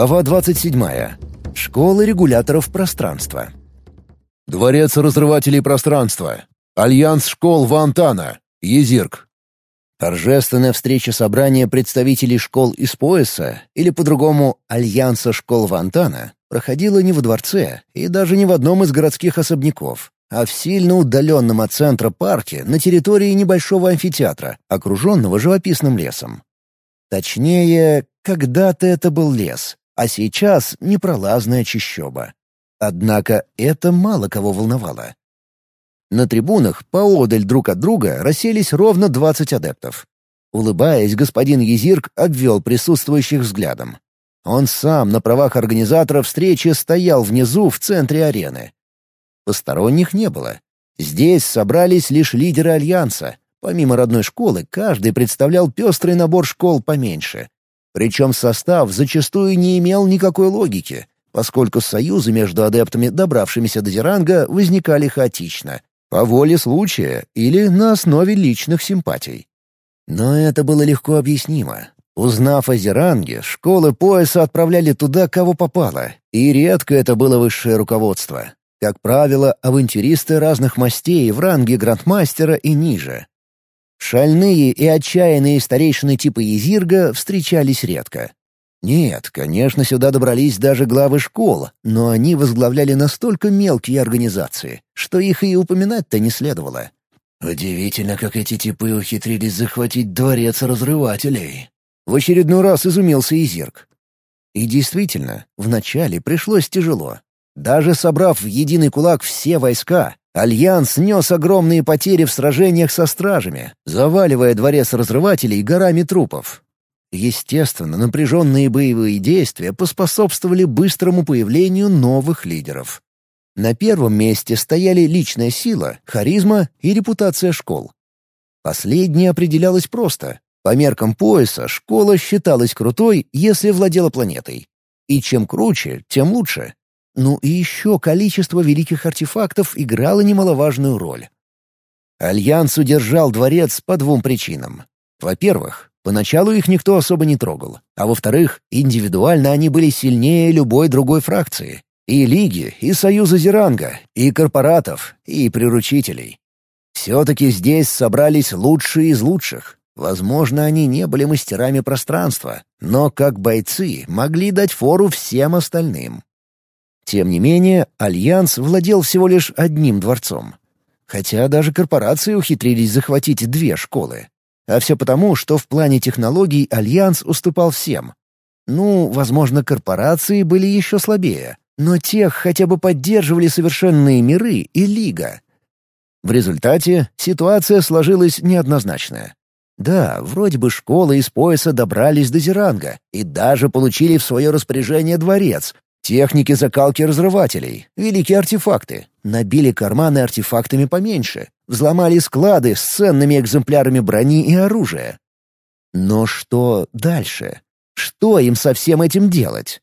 Глава 27. Школа регуляторов пространства. Дворец разрывателей пространства. Альянс школ Вантана. Езирг. Торжественная встреча собрания представителей школ из пояса, или по-другому Альянса школ Вантана, проходила не во дворце и даже не в одном из городских особняков, а в сильно удаленном от центра парке на территории небольшого амфитеатра, окруженного живописным лесом. Точнее, когда-то это был лес, а сейчас непролазная чащоба. Однако это мало кого волновало. На трибунах поодаль друг от друга расселись ровно двадцать адептов. Улыбаясь, господин Езирк обвел присутствующих взглядом. Он сам на правах организатора встречи стоял внизу в центре арены. Посторонних не было. Здесь собрались лишь лидеры Альянса. Помимо родной школы, каждый представлял пестрый набор школ поменьше. Причем состав зачастую не имел никакой логики, поскольку союзы между адептами, добравшимися до Зеранга, возникали хаотично, по воле случая или на основе личных симпатий. Но это было легко объяснимо. Узнав о Зеранге, школы пояса отправляли туда, кого попало, и редко это было высшее руководство. Как правило, авантюристы разных мастей в ранге грандмастера и ниже. Шальные и отчаянные старейшины типа Езирга встречались редко. Нет, конечно, сюда добрались даже главы школ, но они возглавляли настолько мелкие организации, что их и упоминать-то не следовало. «Удивительно, как эти типы ухитрились захватить дворец разрывателей», в очередной раз изумился Езирг. И действительно, вначале пришлось тяжело. Даже собрав в единый кулак все войска, Альянс нес огромные потери в сражениях со стражами, заваливая дворец разрывателей горами трупов. Естественно, напряженные боевые действия поспособствовали быстрому появлению новых лидеров. На первом месте стояли личная сила, харизма и репутация школ. Последнее определялось просто. По меркам пояса школа считалась крутой, если владела планетой. И чем круче, тем лучше. Ну и еще количество великих артефактов играло немаловажную роль. Альянс удержал дворец по двум причинам. Во-первых, поначалу их никто особо не трогал, а во-вторых, индивидуально они были сильнее любой другой фракции. И лиги, и союза Зеранга, и корпоратов, и приручителей. Все-таки здесь собрались лучшие из лучших. Возможно, они не были мастерами пространства, но как бойцы могли дать фору всем остальным. Тем не менее, Альянс владел всего лишь одним дворцом. Хотя даже корпорации ухитрились захватить две школы. А все потому, что в плане технологий Альянс уступал всем. Ну, возможно, корпорации были еще слабее, но тех хотя бы поддерживали совершенные миры и Лига. В результате ситуация сложилась неоднозначная. Да, вроде бы школы из пояса добрались до Зеранга и даже получили в свое распоряжение дворец, Техники закалки разрывателей, великие артефакты, набили карманы артефактами поменьше, взломали склады с ценными экземплярами брони и оружия. Но что дальше? Что им со всем этим делать?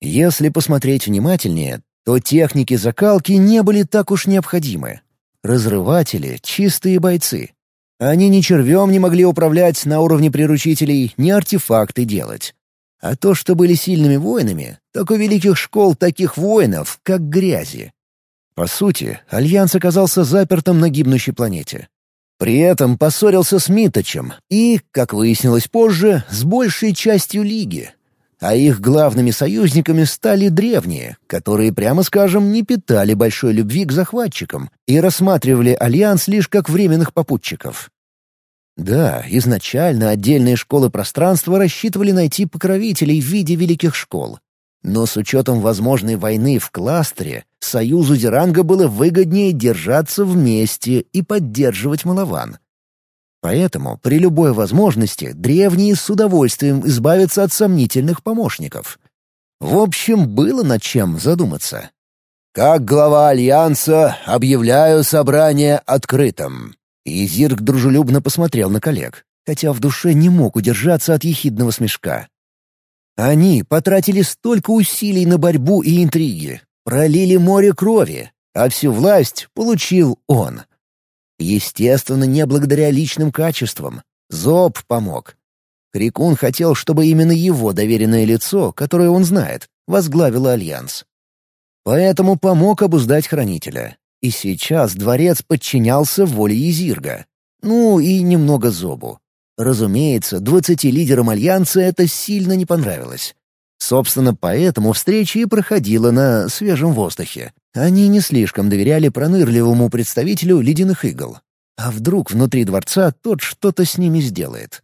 Если посмотреть внимательнее, то техники закалки не были так уж необходимы. Разрыватели — чистые бойцы. Они ни червем не могли управлять на уровне приручителей, ни артефакты делать. А то, что были сильными воинами, так у великих школ таких воинов, как грязи. По сути, Альянс оказался запертым на гибнущей планете. При этом поссорился с Миточем и, как выяснилось позже, с большей частью Лиги. А их главными союзниками стали древние, которые, прямо скажем, не питали большой любви к захватчикам и рассматривали Альянс лишь как временных попутчиков. Да, изначально отдельные школы пространства рассчитывали найти покровителей в виде великих школ. Но с учетом возможной войны в кластере, союзу Зеранга было выгоднее держаться вместе и поддерживать Малаван. Поэтому при любой возможности древние с удовольствием избавятся от сомнительных помощников. В общем, было над чем задуматься. «Как глава Альянса объявляю собрание открытым», и Зирк дружелюбно посмотрел на коллег, хотя в душе не мог удержаться от ехидного смешка. Они потратили столько усилий на борьбу и интриги, пролили море крови, а всю власть получил он. Естественно, не благодаря личным качествам. Зоб помог. Крикун хотел, чтобы именно его доверенное лицо, которое он знает, возглавило Альянс. Поэтому помог обуздать Хранителя. И сейчас дворец подчинялся воле Езирга. Ну и немного Зобу. Разумеется, двадцати лидерам Альянса это сильно не понравилось. Собственно, поэтому встреча и проходила на свежем воздухе. Они не слишком доверяли пронырливому представителю ледяных игл. А вдруг внутри дворца тот что-то с ними сделает?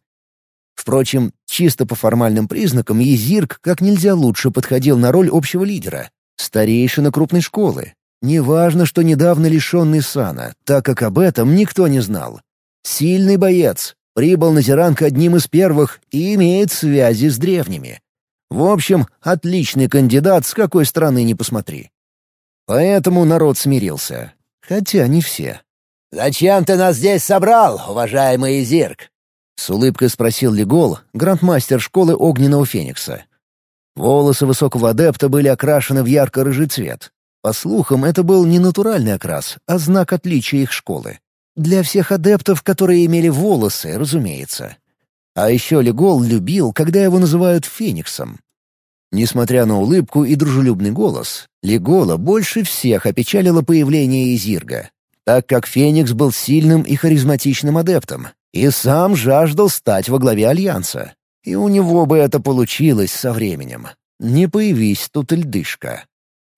Впрочем, чисто по формальным признакам Езирк как нельзя лучше подходил на роль общего лидера. Старейшина крупной школы. Неважно, что недавно лишенный сана, так как об этом никто не знал. Сильный боец, прибыл на Зеранг одним из первых и имеет связи с древними. В общем, отличный кандидат, с какой стороны не посмотри. Поэтому народ смирился. Хотя не все. «Зачем ты нас здесь собрал, уважаемый Изирк?» — с улыбкой спросил Легол, грандмастер школы Огненного Феникса. Волосы высокого адепта были окрашены в ярко-рыжий цвет. По слухам, это был не натуральный окрас, а знак отличия их школы. Для всех адептов, которые имели волосы, разумеется. А еще Легол любил, когда его называют Фениксом. Несмотря на улыбку и дружелюбный голос, Легола больше всех опечалило появление Изирга, так как Феникс был сильным и харизматичным адептом, и сам жаждал стать во главе Альянса. И у него бы это получилось со временем. Не появись тут льдышка.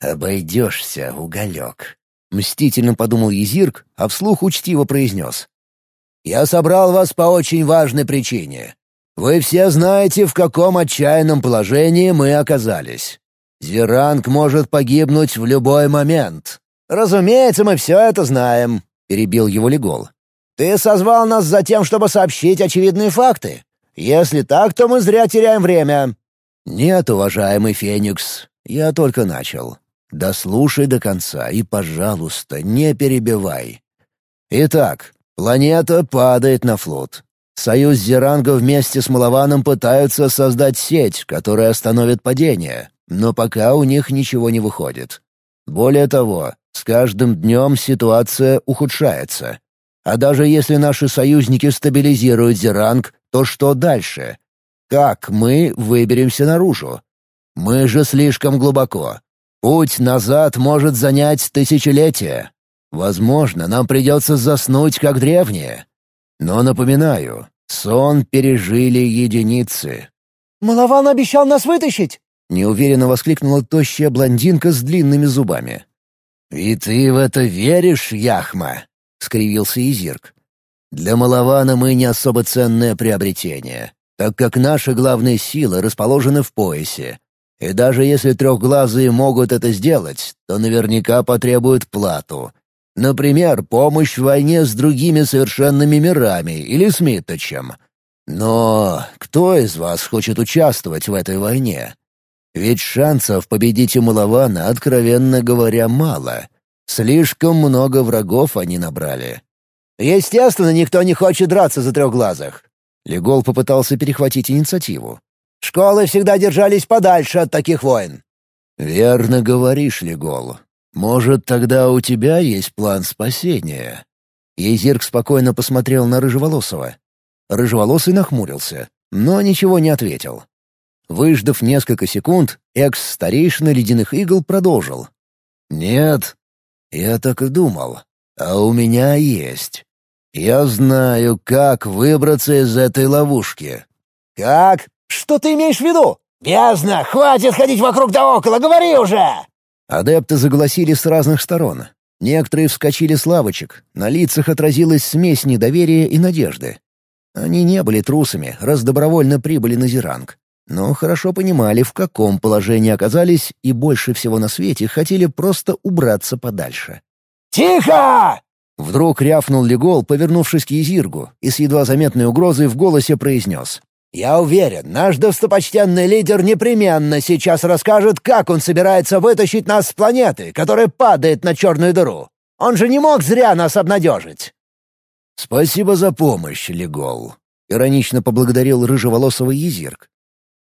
«Обойдешься, уголек», — мстительно подумал Езирк, а вслух учтиво произнес. Я собрал вас по очень важной причине. Вы все знаете, в каком отчаянном положении мы оказались. Зеранг может погибнуть в любой момент». «Разумеется, мы все это знаем», — перебил его Легол. «Ты созвал нас за тем, чтобы сообщить очевидные факты. Если так, то мы зря теряем время». «Нет, уважаемый Феникс, я только начал. Дослушай до конца и, пожалуйста, не перебивай. Итак, Планета падает на флот. Союз Зеранга вместе с Малованом пытаются создать сеть, которая остановит падение, но пока у них ничего не выходит. Более того, с каждым днем ситуация ухудшается. А даже если наши союзники стабилизируют Зеранг, то что дальше? Как мы выберемся наружу? Мы же слишком глубоко. Путь назад может занять тысячелетия. Возможно, нам придется заснуть, как древние. Но напоминаю, сон пережили единицы. «Малован обещал нас вытащить!» — неуверенно воскликнула тощая блондинка с длинными зубами. «И ты в это веришь, Яхма?» — скривился Изирк. «Для Малована мы не особо ценное приобретение, так как наши главные силы расположены в поясе. И даже если трехглазые могут это сделать, то наверняка потребуют плату, Например, помощь в войне с другими совершенными мирами или с Митточем. Но кто из вас хочет участвовать в этой войне? Ведь шансов победить у Малавана, откровенно говоря, мало. Слишком много врагов они набрали. Естественно, никто не хочет драться за трехглазых. Легол попытался перехватить инициативу. Школы всегда держались подальше от таких войн. «Верно говоришь, Легол. Может, тогда у тебя есть план спасения?» Езирк спокойно посмотрел на Рыжеволосого. Рыжеволосый нахмурился, но ничего не ответил. Выждав несколько секунд, экс-старейшина ледяных игл продолжил. «Нет, я так и думал. А у меня есть. Я знаю, как выбраться из этой ловушки». «Как? Что ты имеешь в виду?» «Бездна! Хватит ходить вокруг да около, говори уже!» Адепты заголосили с разных сторон. Некоторые вскочили с лавочек, на лицах отразилась смесь недоверия и надежды. Они не были трусами, раз добровольно прибыли на Зеранг, но хорошо понимали, в каком положении оказались и больше всего на свете хотели просто убраться подальше. «Тихо!» Вдруг рявкнул Легол, повернувшись к Езиргу, и с едва заметной угрозой в голосе произнес. «Я уверен, наш достопочтенный лидер непременно сейчас расскажет, как он собирается вытащить нас с планеты, которая падает на черную дыру. Он же не мог зря нас обнадежить». «Спасибо за помощь, Легол», — иронично поблагодарил рыжеволосого Езирк.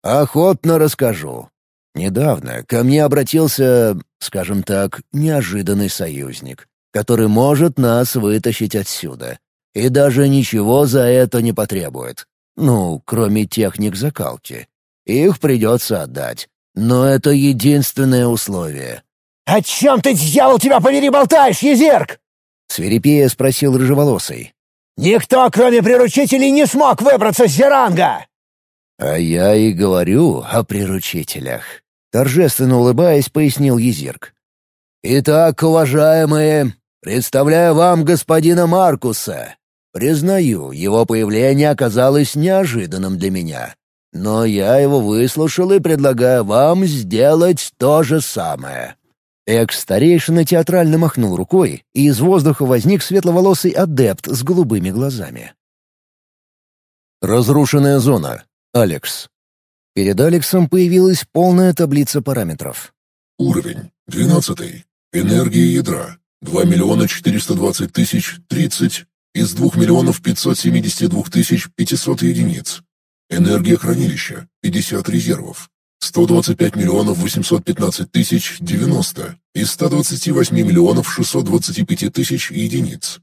«Охотно расскажу. Недавно ко мне обратился, скажем так, неожиданный союзник, который может нас вытащить отсюда. И даже ничего за это не потребует. Ну, кроме техник закалки. Их придется отдать. Но это единственное условие. «О чем ты, дьявол, тебя побери, болтаешь, Езерк?» Свирепея спросил Рыжеволосый. «Никто, кроме приручителей, не смог выбраться с Зеранга!» «А я и говорю о приручителях», — торжественно улыбаясь, пояснил Езерк. «Итак, уважаемые, представляю вам господина Маркуса. Признаю, его появление оказалось неожиданным для меня. Но я его выслушал и предлагаю вам сделать то же самое». Экс-старейшина театрально махнул рукой, и из воздуха возник светловолосый адепт с голубыми глазами. Разрушенная зона. Алекс. Перед Алексом появилась полная таблица параметров. Уровень. 12. Энергия ядра. 2 миллиона 420 тысяч 30 из 2 миллионов 572 тысяч 500 единиц. Энергия хранилища. 50 резервов. 125 миллионов 815 тысяч 90 из 128 миллионов 625 тысяч единиц.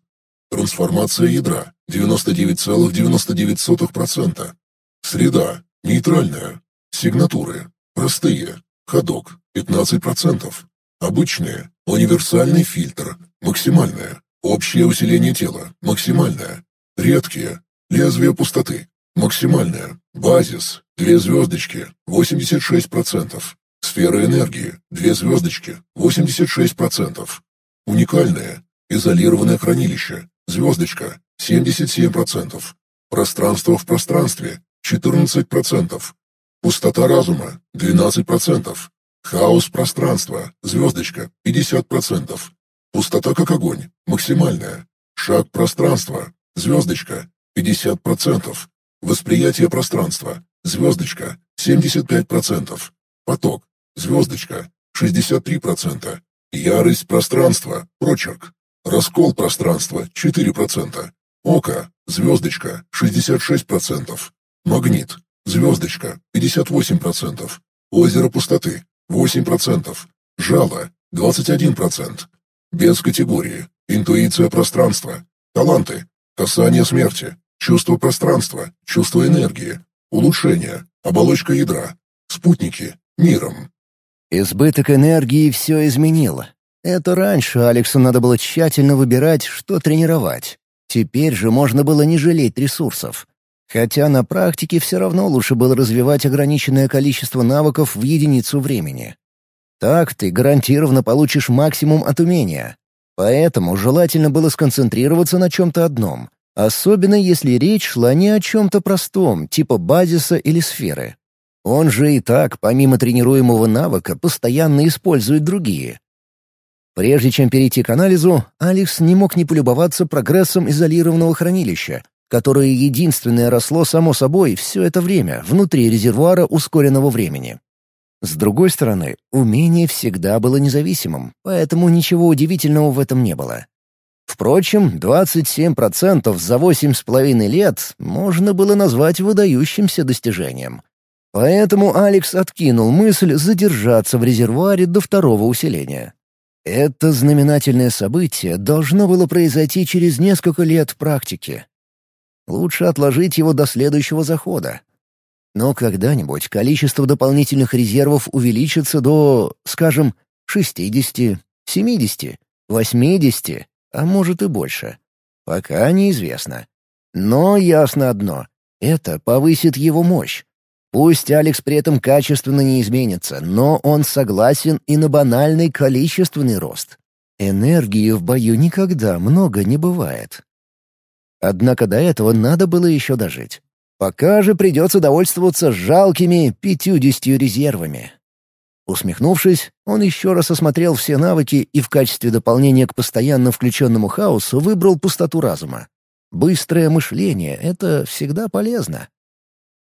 Трансформация ядра 99,99%. Среда нейтральная. Сигнатуры простые. Ходок 15%. Обычные универсальный фильтр максимальное. Общее усиление тела максимальное. Редкие лезвие пустоты максимальное. Базис Две звездочки, 86%. Сфера энергии, две звездочки, 86%. Уникальное, изолированное хранилище, звездочка, 77%. Пространство в пространстве, 14%. Пустота разума, 12%. Хаос пространства, звездочка, 50%. Пустота как огонь, максимальная. Шаг пространства, звездочка, 50%. Восприятие пространства, Звездочка — 75%. Поток. Звездочка — 63%. Ярость пространства. Прочерк. Раскол пространства — 4%. Око. Звездочка — 66%. Магнит. Звездочка — 58%. Озеро пустоты — 8%. Жало — 21%. Без категории. Интуиция пространства. Таланты. Касание смерти. Чувство пространства. Чувство энергии. Улучшение. Оболочка ядра. Спутники. Миром. Избыток энергии все изменило. Это раньше Алексу надо было тщательно выбирать, что тренировать. Теперь же можно было не жалеть ресурсов. Хотя на практике все равно лучше было развивать ограниченное количество навыков в единицу времени. Так ты гарантированно получишь максимум от умения. Поэтому желательно было сконцентрироваться на чем-то одном, Особенно если речь шла не о чем-то простом, типа базиса или сферы. Он же и так, помимо тренируемого навыка, постоянно использует другие. Прежде чем перейти к анализу, Алекс не мог не полюбоваться прогрессом изолированного хранилища, которое единственное росло само собой все это время внутри резервуара ускоренного времени. С другой стороны, умение всегда было независимым, поэтому ничего удивительного в этом не было. Впрочем, 27% за 8,5 лет можно было назвать выдающимся достижением. Поэтому Алекс откинул мысль задержаться в резервуаре до второго усиления. Это знаменательное событие должно было произойти через несколько лет практики. Лучше отложить его до следующего захода. Но когда-нибудь количество дополнительных резервов увеличится до, скажем, 60, 70, 80 а может и больше. Пока неизвестно. Но ясно одно — это повысит его мощь. Пусть Алекс при этом качественно не изменится, но он согласен и на банальный количественный рост. Энергии в бою никогда много не бывает. Однако до этого надо было еще дожить. Пока же придется довольствоваться жалкими пятьюдесятью резервами. Усмехнувшись, он еще раз осмотрел все навыки и в качестве дополнения к постоянно включенному хаосу выбрал пустоту разума. Быстрое мышление — это всегда полезно.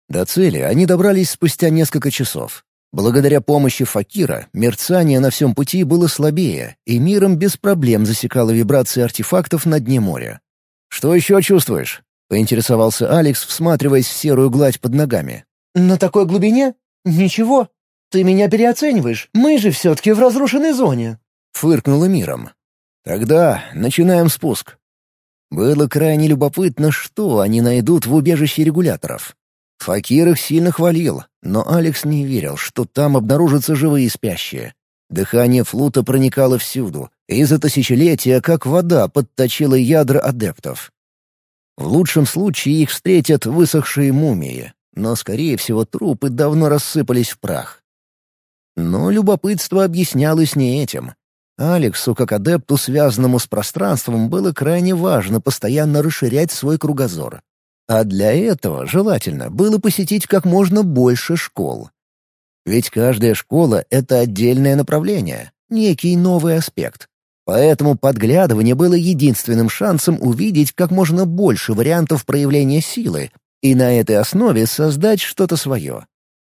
До цели они добрались спустя несколько часов. Благодаря помощи Факира мерцание на всем пути было слабее, и миром без проблем засекало вибрации артефактов на дне моря. «Что еще чувствуешь?» — поинтересовался Алекс, всматриваясь в серую гладь под ногами. «На такой глубине? Ничего. Ты меня переоцениваешь. Мы же все-таки в разрушенной зоне». Фыркнула миром. «Тогда начинаем спуск». Было крайне любопытно, что они найдут в убежище регуляторов. Факир их сильно хвалил, но Алекс не верил, что там обнаружатся живые спящие. Дыхание флута проникало всюду, и за тысячелетия, как вода, подточила ядра адептов. В лучшем случае их встретят высохшие мумии, но, скорее всего, трупы давно рассыпались в прах. Но любопытство объяснялось не этим. Алексу, как адепту, связанному с пространством, было крайне важно постоянно расширять свой кругозор. А для этого желательно было посетить как можно больше школ. Ведь каждая школа — это отдельное направление, некий новый аспект. Поэтому подглядывание было единственным шансом увидеть как можно больше вариантов проявления силы и на этой основе создать что-то свое.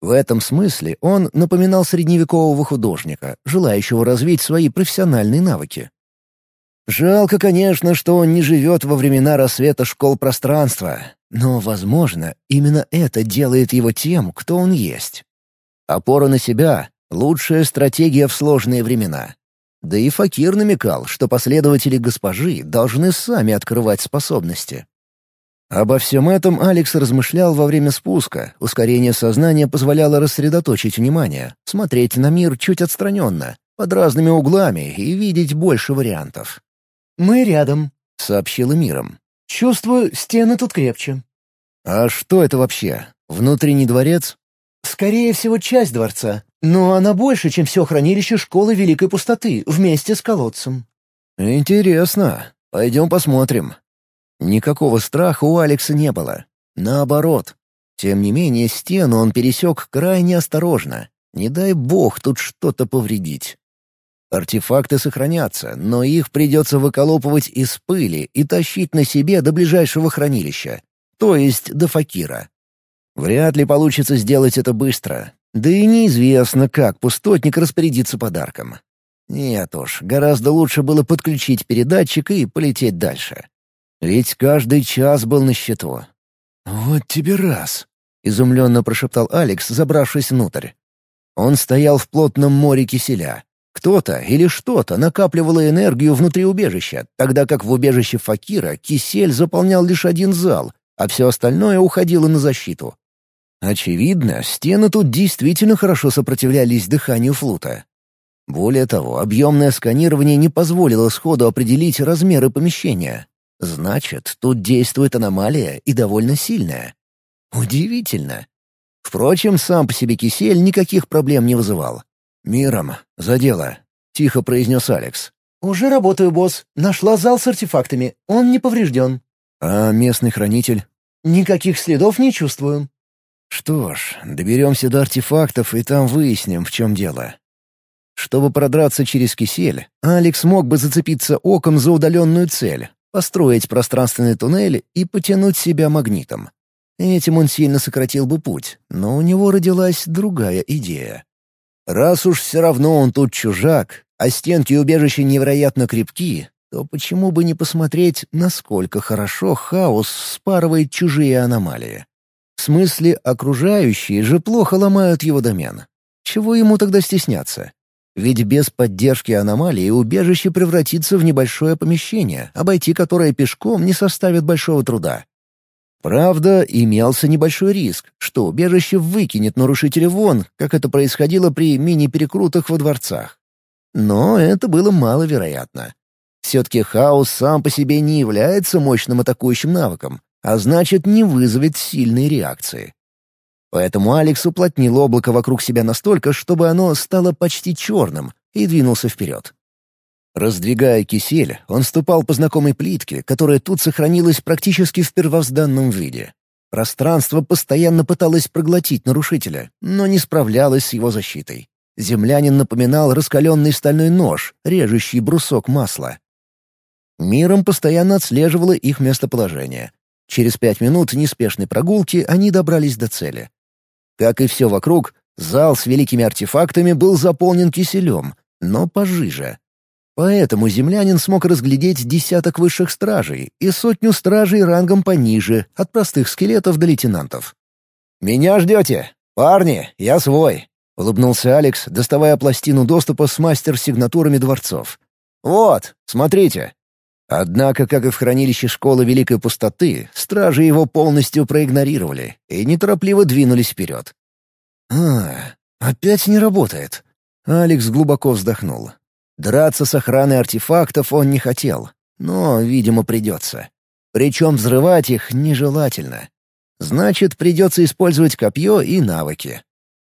В этом смысле он напоминал средневекового художника, желающего развить свои профессиональные навыки. Жалко, конечно, что он не живет во времена рассвета школ пространства, но, возможно, именно это делает его тем, кто он есть. Опора на себя — лучшая стратегия в сложные времена. Да и Факир намекал, что последователи госпожи должны сами открывать способности. Обо всем этом Алекс размышлял во время спуска. Ускорение сознания позволяло рассредоточить внимание, смотреть на мир чуть отстраненно, под разными углами и видеть больше вариантов. «Мы рядом», — сообщила миром. «Чувствую, стены тут крепче». «А что это вообще? Внутренний дворец?» Скорее всего, часть дворца. Но она больше, чем все хранилище школы Великой Пустоты, вместе с колодцем. Интересно. Пойдем посмотрим. Никакого страха у Алекса не было. Наоборот. Тем не менее, стену он пересек крайне осторожно. Не дай бог тут что-то повредить. Артефакты сохранятся, но их придется выколопывать из пыли и тащить на себе до ближайшего хранилища, то есть до Факира. Вряд ли получится сделать это быстро. Да и неизвестно, как пустотник распорядится подарком. Нет уж, гораздо лучше было подключить передатчик и полететь дальше. Ведь каждый час был на счету. «Вот тебе раз!» — изумленно прошептал Алекс, забравшись внутрь. Он стоял в плотном море киселя. Кто-то или что-то накапливало энергию внутри убежища, тогда как в убежище Факира кисель заполнял лишь один зал, а все остальное уходило на защиту. Очевидно, стены тут действительно хорошо сопротивлялись дыханию флута. Более того, объемное сканирование не позволило сходу определить размеры помещения. Значит, тут действует аномалия и довольно сильная. Удивительно. Впрочем, сам по себе кисель никаких проблем не вызывал. «Миром, за дело», — тихо произнес Алекс. «Уже работаю, босс. Нашла зал с артефактами. Он не поврежден». «А местный хранитель?» «Никаких следов не чувствую». Что ж, доберемся до артефактов и там выясним, в чем дело. Чтобы продраться через кисель, Алекс мог бы зацепиться оком за удаленную цель, построить пространственный туннель и потянуть себя магнитом. Этим он сильно сократил бы путь, но у него родилась другая идея. Раз уж все равно он тут чужак, а стенки убежища невероятно крепки, то почему бы не посмотреть, насколько хорошо хаос спарывает чужие аномалии? В смысле, окружающие же плохо ломают его домен. Чего ему тогда стесняться? Ведь без поддержки аномалии убежище превратится в небольшое помещение, обойти которое пешком не составит большого труда. Правда, имелся небольшой риск, что убежище выкинет нарушителя вон, как это происходило при мини-перекрутах во дворцах. Но это было маловероятно. Все-таки хаос сам по себе не является мощным атакующим навыком, а значит, не вызовет сильной реакции. Поэтому Алекс уплотнил облако вокруг себя настолько, чтобы оно стало почти черным, и двинулся вперед. Раздвигая кисель, он ступал по знакомой плитке, которая тут сохранилась практически в первозданном виде. Пространство постоянно пыталось проглотить нарушителя, но не справлялось с его защитой. Землянин напоминал раскаленный стальной нож, режущий брусок масла. Миром постоянно отслеживало их местоположение, Через пять минут неспешной прогулки они добрались до цели. Как и все вокруг, зал с великими артефактами был заполнен киселем, но пожиже. Поэтому землянин смог разглядеть десяток высших стражей и сотню стражей рангом пониже, от простых скелетов до лейтенантов. «Меня ждете? Парни, я свой!» — улыбнулся Алекс, доставая пластину доступа с мастер-сигнатурами дворцов. «Вот, смотрите!» Однако, как и в хранилище школы Великой Пустоты, стражи его полностью проигнорировали и неторопливо двинулись вперед. «А, опять не работает». Алекс глубоко вздохнул. Драться с охраной артефактов он не хотел, но, видимо, придется. Причем взрывать их нежелательно. Значит, придется использовать копье и навыки.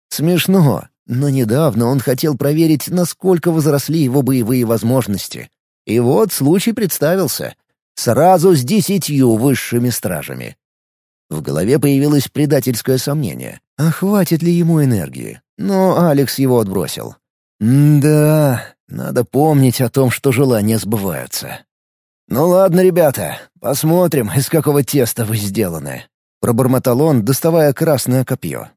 Смешно, но недавно он хотел проверить, насколько возросли его боевые возможности. И вот случай представился. Сразу с десятью высшими стражами. В голове появилось предательское сомнение. А хватит ли ему энергии? Но Алекс его отбросил. «Да, надо помнить о том, что желания сбываются». «Ну ладно, ребята, посмотрим, из какого теста вы сделаны», — пробормотал он, доставая красное копье.